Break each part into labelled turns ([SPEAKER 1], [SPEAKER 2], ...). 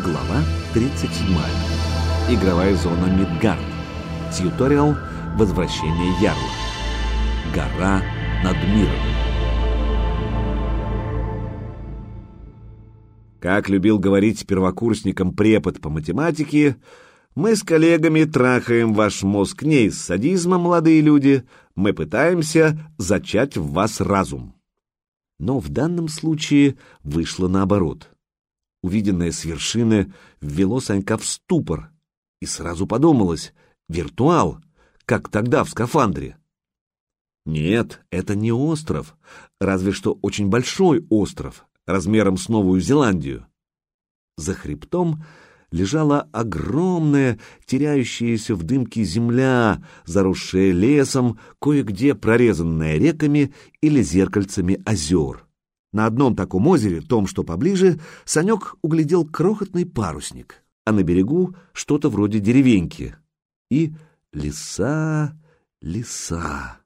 [SPEAKER 1] Глава 37. Игровая зона Мидгард. Тьюториал «Возвращение Ярла». Гора над миром. Как любил говорить первокурсникам препод по математике, мы с коллегами трахаем ваш мозг не из садизма, молодые люди, мы пытаемся зачать в вас разум. Но в данном случае вышло наоборот. Увиденное с вершины ввело Санька в ступор, и сразу подумалось — виртуал, как тогда в скафандре. Нет, это не остров, разве что очень большой остров, размером с Новую Зеландию. За хребтом лежала огромная, теряющаяся в дымке земля, заросшая лесом, кое-где прорезанная реками или зеркальцами озер. На одном таком озере, том, что поближе, Санек углядел крохотный парусник, а на берегу что-то вроде деревеньки. И леса, леса.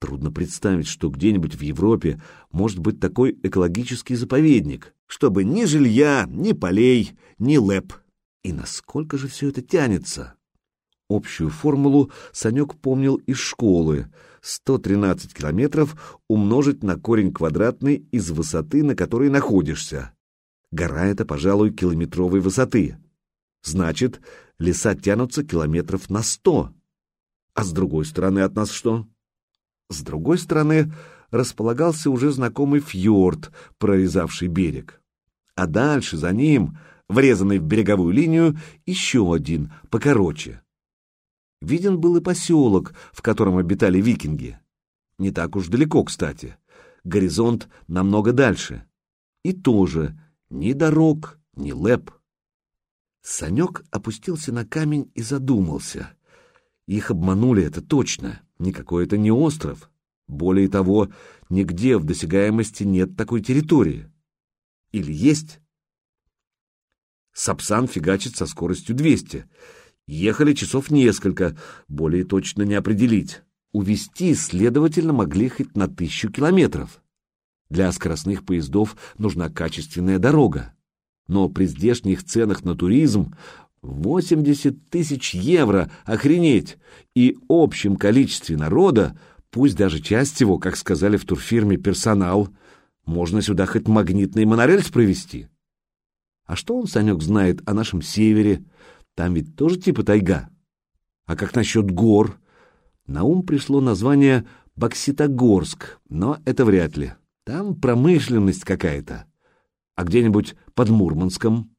[SPEAKER 1] Трудно представить, что где-нибудь в Европе может быть такой экологический заповедник, чтобы ни жилья, ни полей, ни лэп. И насколько же все это тянется? Общую формулу Санек помнил из школы. 113 километров умножить на корень квадратный из высоты, на которой находишься. Гора это, пожалуй, километровой высоты. Значит, леса тянутся километров на 100. А с другой стороны от нас что? С другой стороны располагался уже знакомый фьорд, прорезавший берег. А дальше за ним, врезанный в береговую линию, еще один, покороче. Виден был и поселок, в котором обитали викинги. Не так уж далеко, кстати. Горизонт намного дальше. И тоже ни дорог, ни лэп. Санек опустился на камень и задумался. Их обманули, это точно. Никакой это не остров. Более того, нигде в досягаемости нет такой территории. Или есть? Сапсан фигачит со скоростью 200. Ехали часов несколько, более точно не определить. Увести, следовательно, могли хоть на тысячу километров. Для скоростных поездов нужна качественная дорога. Но при здешних ценах на туризм 80 тысяч евро, охренеть! И общем количестве народа, пусть даже часть его, как сказали в турфирме, персонал, можно сюда хоть магнитный монорельс провести. А что он, Санек, знает о нашем севере? Там ведь тоже типа тайга. А как насчет гор? На ум пришло название Бокситогорск, но это вряд ли. Там промышленность какая-то. А где-нибудь под Мурманском?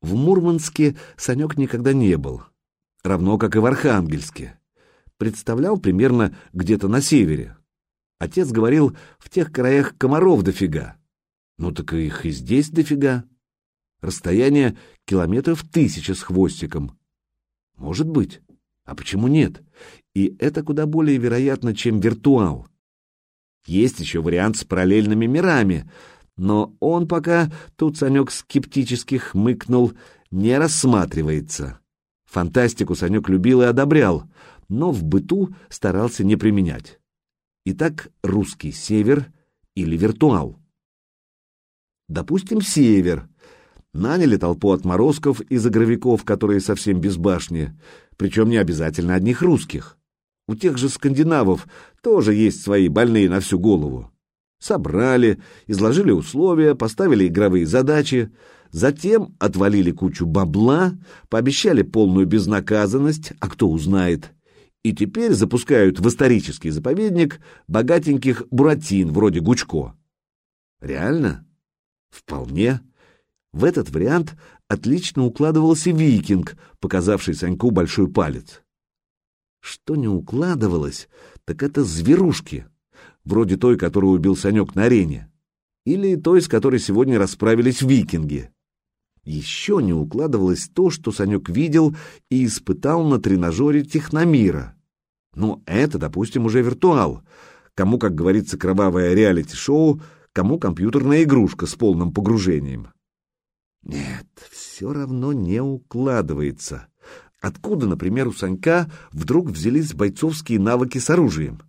[SPEAKER 1] В Мурманске Санек никогда не был, равно как и в Архангельске. Представлял примерно где-то на севере. Отец говорил, в тех краях комаров дофига. Ну так их и здесь дофига. Расстояние километров тысяча с хвостиком. Может быть. А почему нет? И это куда более вероятно, чем виртуал. Есть еще вариант с параллельными мирами, но он пока, тут Санек скептически хмыкнул, не рассматривается. Фантастику Санек любил и одобрял, но в быту старался не применять. Итак, русский север или виртуал? Допустим, север. Наняли толпу отморозков из игровиков, которые совсем без башни, причем не обязательно одних русских. У тех же скандинавов тоже есть свои больные на всю голову. Собрали, изложили условия, поставили игровые задачи, затем отвалили кучу бабла, пообещали полную безнаказанность, а кто узнает, и теперь запускают в исторический заповедник богатеньких буратин вроде Гучко. Реально? Вполне. В этот вариант отлично укладывался викинг, показавший Саньку большой палец. Что не укладывалось, так это зверушки — вроде той, которую убил Санек на арене, или той, с которой сегодня расправились викинги. Еще не укладывалось то, что Санек видел и испытал на тренажере техномира. Но это, допустим, уже виртуал. Кому, как говорится, кровавое реалити-шоу, кому компьютерная игрушка с полным погружением. Нет, все равно не укладывается. Откуда, например, у Санька вдруг взялись бойцовские навыки с оружием?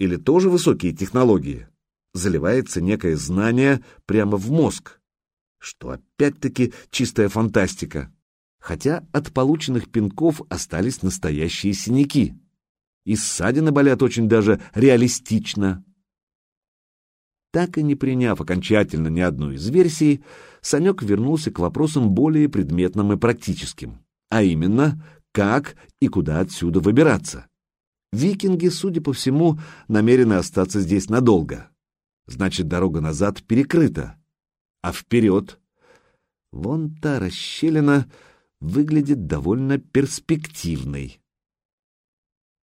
[SPEAKER 1] или тоже высокие технологии, заливается некое знание прямо в мозг. что опять-таки чистая фантастика. Хотя от полученных пинков остались настоящие синяки. И ссадины болят очень даже реалистично. Так и не приняв окончательно ни одну из версий, Санек вернулся к вопросам более предметным и практическим, а именно, как и куда отсюда выбираться. Викинги, судя по всему, намерены остаться здесь надолго. Значит, дорога назад перекрыта. А вперед? Вон та расщелина выглядит довольно перспективной.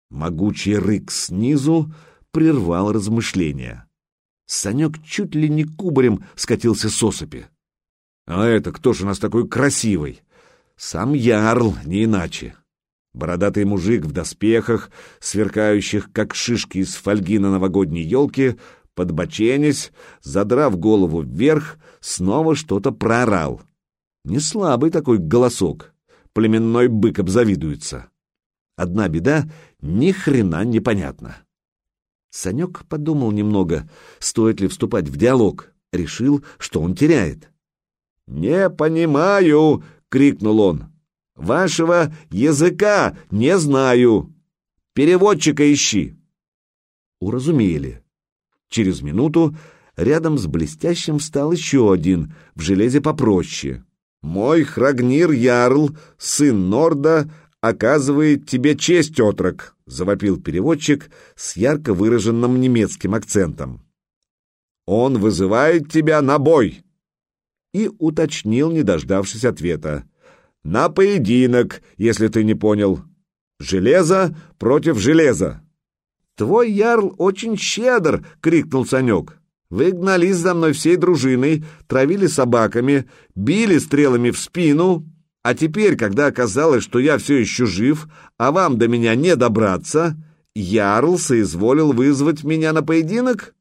[SPEAKER 1] Могучий рык снизу прервал размышления. Санек чуть ли не кубарем скатился с осыпи. «А это кто же у нас такой красивый?» «Сам Ярл, не иначе». Бородатый мужик в доспехах, сверкающих, как шишки из фольги на новогодней елке, подбоченясь, задрав голову вверх, снова что-то проорал. Не слабый такой голосок. Племенной бык обзавидуется. Одна беда — ни хрена непонятно. Санек подумал немного, стоит ли вступать в диалог. Решил, что он теряет. «Не понимаю!» — крикнул он. «Вашего языка не знаю! Переводчика ищи!» Уразумели. Через минуту рядом с блестящим встал еще один, в железе попроще. «Мой Храгнир Ярл, сын Норда, оказывает тебе честь, отрок!» — завопил переводчик с ярко выраженным немецким акцентом. «Он вызывает тебя на бой!» И уточнил, не дождавшись ответа. «На поединок, если ты не понял. Железо против железа!» «Твой ярл очень щедр!» — крикнул Санек. «Вы гнались за мной всей дружиной, травили собаками, били стрелами в спину, а теперь, когда оказалось, что я все еще жив, а вам до меня не добраться, ярл соизволил вызвать меня на поединок?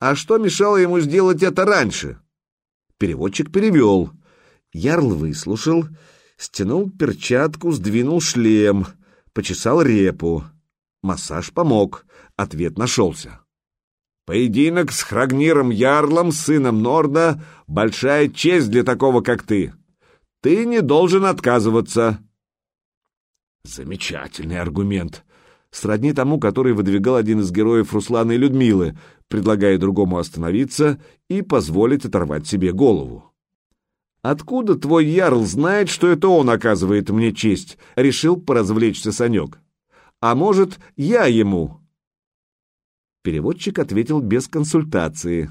[SPEAKER 1] А что мешало ему сделать это раньше?» Переводчик перевел. Ярл выслушал, стянул перчатку, сдвинул шлем, почесал репу. Массаж помог, ответ нашелся. «Поединок с Храгниром Ярлом, сыном Норда, большая честь для такого, как ты. Ты не должен отказываться». Замечательный аргумент. Сродни тому, который выдвигал один из героев Руслана и Людмилы, предлагая другому остановиться и позволить оторвать себе голову. «Откуда твой ярл знает, что это он оказывает мне честь?» — решил поразвлечься Санек. А может, я ему?» Переводчик ответил без консультации.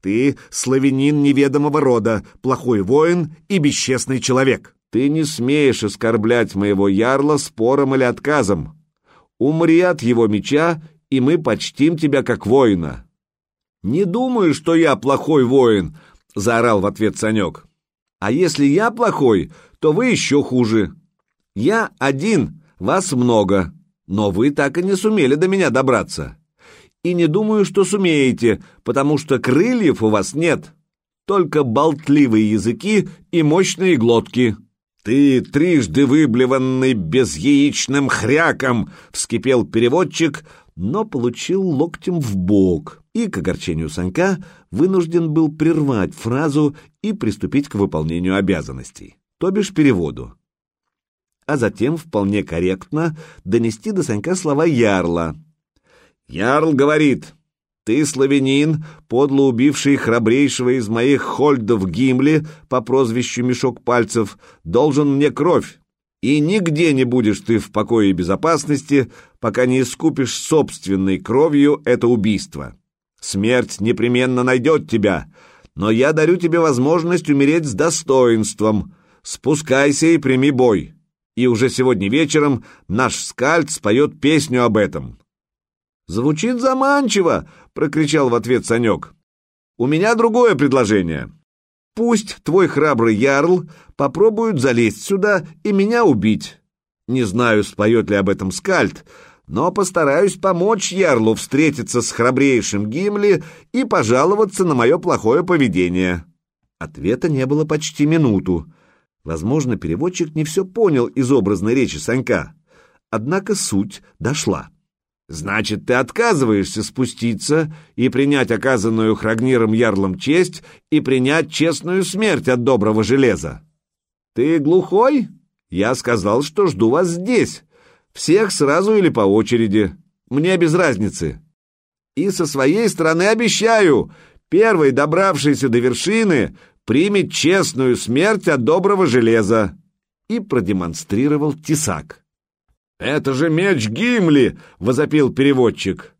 [SPEAKER 1] «Ты славянин неведомого рода, плохой воин и бесчестный человек. Ты не смеешь оскорблять моего ярла спором или отказом. Умри от его меча, и мы почтим тебя как воина». «Не думаю, что я плохой воин», — заорал в ответ Санек. «А если я плохой, то вы еще хуже. Я один, вас много но вы так и не сумели до меня добраться. И не думаю, что сумеете, потому что крыльев у вас нет, только болтливые языки и мощные глотки. «Ты трижды выблеванный безяичным хряком!» — вскипел переводчик, но получил локтем в бок и, к огорчению Санька, вынужден был прервать фразу и приступить к выполнению обязанностей, то бишь переводу а затем вполне корректно донести до Санька слова Ярла. «Ярл говорит, ты, славянин, подло убивший храбрейшего из моих хольдов Гимли по прозвищу Мешок Пальцев, должен мне кровь, и нигде не будешь ты в покое и безопасности, пока не искупишь собственной кровью это убийство. Смерть непременно найдет тебя, но я дарю тебе возможность умереть с достоинством. Спускайся и прими бой и уже сегодня вечером наш скальд споет песню об этом. «Звучит заманчиво!» — прокричал в ответ Санек. «У меня другое предложение. Пусть твой храбрый ярл попробует залезть сюда и меня убить. Не знаю, споет ли об этом скальд, но постараюсь помочь ярлу встретиться с храбрейшим Гимли и пожаловаться на мое плохое поведение». Ответа не было почти минуту. Возможно, переводчик не все понял из образной речи Санька, однако суть дошла. Значит, ты отказываешься спуститься и принять оказанную Храгниром Ярлом честь и принять честную смерть от доброго железа. Ты глухой? Я сказал, что жду вас здесь. Всех сразу или по очереди. Мне без разницы. И со своей стороны обещаю, первый, добравшийся до вершины, примет честную смерть от доброго железа. И продемонстрировал тесак. «Это же меч Гимли!» — возопил переводчик.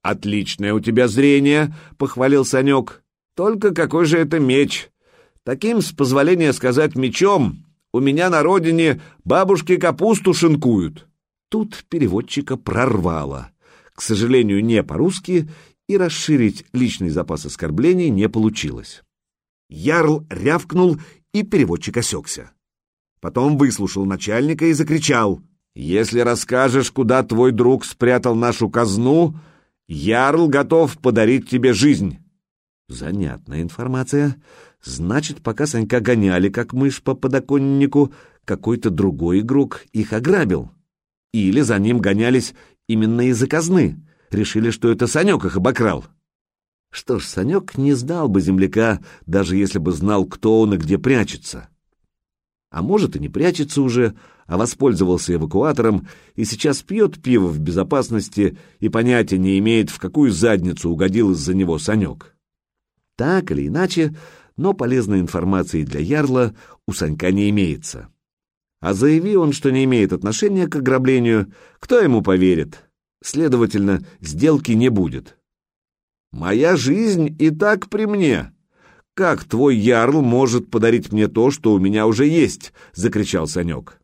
[SPEAKER 1] «Отличное у тебя зрение!» — похвалил Санек. «Только какой же это меч? Таким, с позволения сказать, мечом у меня на родине бабушки капусту шинкуют». Тут переводчика прорвало. К сожалению, не по-русски, и расширить личный запас оскорблений не получилось. Ярл рявкнул, и переводчик осекся. Потом выслушал начальника и закричал — если расскажешь, куда твой друг спрятал нашу казну, Ярл готов подарить тебе жизнь. Занятная информация. Значит, пока Санька гоняли, как мышь по подоконнику, какой-то другой игрок их ограбил. Или за ним гонялись именно из-за казны. Решили, что это Санек их обокрал. Что ж, Санек не сдал бы земляка, даже если бы знал, кто он и где прячется. А может, и не прячется уже, а воспользовался эвакуатором и сейчас пьет пиво в безопасности и понятия не имеет, в какую задницу угодил из-за него Санек. Так или иначе, но полезной информации для Ярла у Санька не имеется. А заяви он, что не имеет отношения к ограблению, кто ему поверит? Следовательно, сделки не будет. «Моя жизнь и так при мне. Как твой ярл может подарить мне то, что у меня уже есть?» — закричал Санек.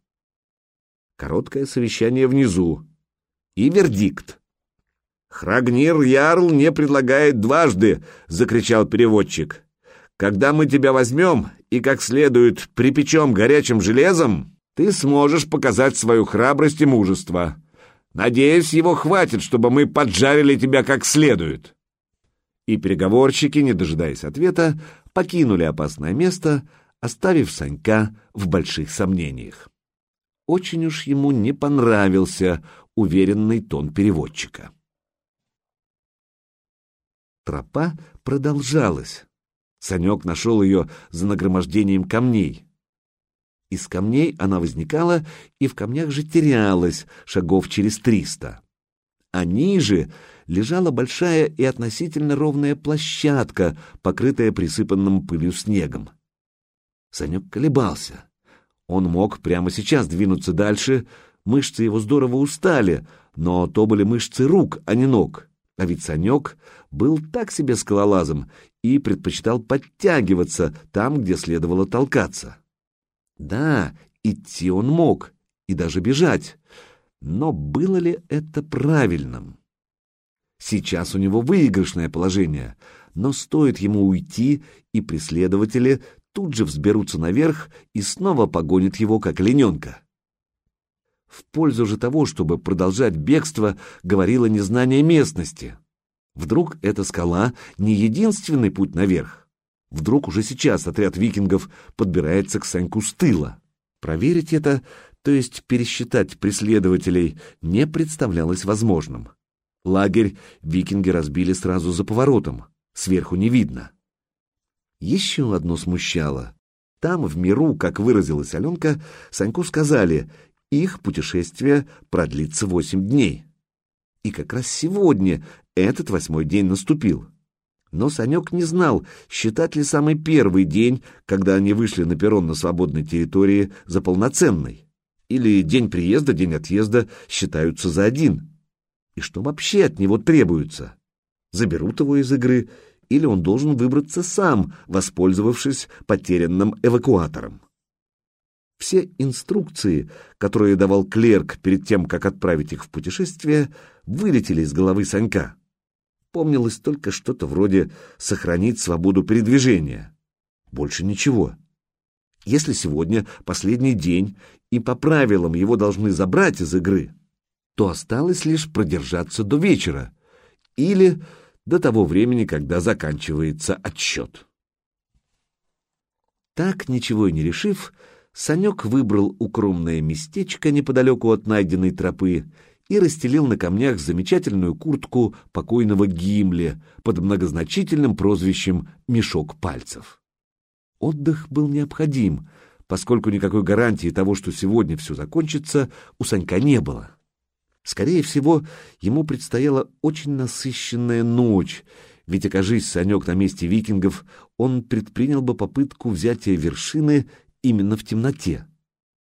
[SPEAKER 1] Короткое совещание внизу. И вердикт. «Храгнир Ярл не предлагает дважды!» — закричал переводчик. «Когда мы тебя возьмем и как следует припечем горячим железом, ты сможешь показать свою храбрость и мужество. Надеюсь, его хватит, чтобы мы поджарили тебя как следует». И переговорщики, не дожидаясь ответа, покинули опасное место, оставив Санька в больших сомнениях очень уж ему не понравился уверенный тон переводчика. Тропа продолжалась. Санек нашел ее за нагромождением камней. Из камней она возникала и в камнях же терялась шагов через триста. А ниже лежала большая и относительно ровная площадка, покрытая присыпанным пылью снегом. Санек колебался. Он мог прямо сейчас двинуться дальше, мышцы его здорово устали, но то были мышцы рук, а не ног. А ведь Санек был так себе скалолазом и предпочитал подтягиваться там, где следовало толкаться. Да, идти он мог, и даже бежать, но было ли это правильным? Сейчас у него выигрышное положение, но стоит ему уйти, и преследователи тут же взберутся наверх и снова погонят его, как лененка. В пользу же того, чтобы продолжать бегство, говорило незнание местности. Вдруг эта скала не единственный путь наверх. Вдруг уже сейчас отряд викингов подбирается к Саньку с тыла. Проверить это, то есть пересчитать преследователей, не представлялось возможным. Лагерь викинги разбили сразу за поворотом, сверху не видно. Еще одно смущало. Там, в миру, как выразилась Аленка, Саньку сказали, их путешествие продлится восемь дней. И как раз сегодня этот восьмой день наступил. Но Санек не знал, считать ли самый первый день, когда они вышли на перрон на свободной территории, за полноценный. Или день приезда, день отъезда считаются за один. И что вообще от него требуется? Заберут его из игры или он должен выбраться сам, воспользовавшись потерянным эвакуатором. Все инструкции, которые давал клерк перед тем, как отправить их в путешествие, вылетели из головы Санька. Помнилось только что-то вроде «сохранить свободу передвижения». Больше ничего. Если сегодня последний день, и по правилам его должны забрать из игры, то осталось лишь продержаться до вечера. Или до того времени, когда заканчивается отсчет. Так, ничего и не решив, Санек выбрал укромное местечко неподалеку от найденной тропы и расстелил на камнях замечательную куртку покойного Гимли под многозначительным прозвищем «Мешок пальцев». Отдых был необходим, поскольку никакой гарантии того, что сегодня все закончится, у Санька не было. Скорее всего, ему предстояла очень насыщенная ночь, ведь, окажись Санек на месте викингов, он предпринял бы попытку взятия вершины именно в темноте.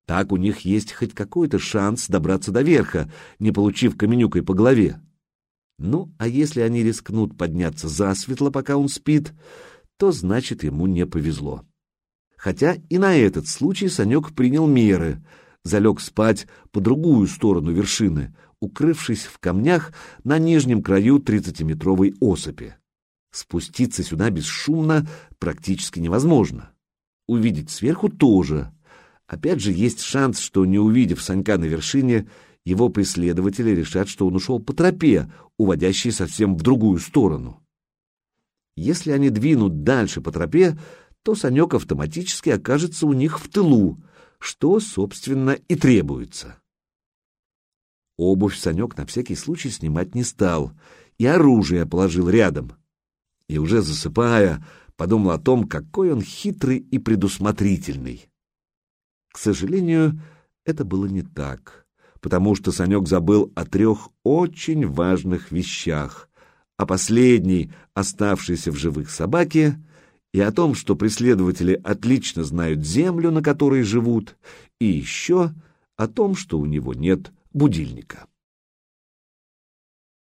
[SPEAKER 1] Так у них есть хоть какой-то шанс добраться до верха, не получив каменюкой по голове. Ну, а если они рискнут подняться засветло, пока он спит, то значит ему не повезло. Хотя и на этот случай Санек принял меры, залег спать по другую сторону вершины, укрывшись в камнях на нижнем краю тридцатиметровой осыпи. Спуститься сюда бесшумно практически невозможно. Увидеть сверху тоже. Опять же, есть шанс, что, не увидев Санька на вершине, его преследователи решат, что он ушел по тропе, уводящей совсем в другую сторону. Если они двинут дальше по тропе, то Санек автоматически окажется у них в тылу, что, собственно, и требуется. Обувь Санек на всякий случай снимать не стал, и оружие положил рядом. И уже засыпая, подумал о том, какой он хитрый и предусмотрительный. К сожалению, это было не так, потому что Санек забыл о трех очень важных вещах, о последней, оставшейся в живых собаке, и о том, что преследователи отлично знают землю, на которой живут, и еще о том, что у него нет будильника.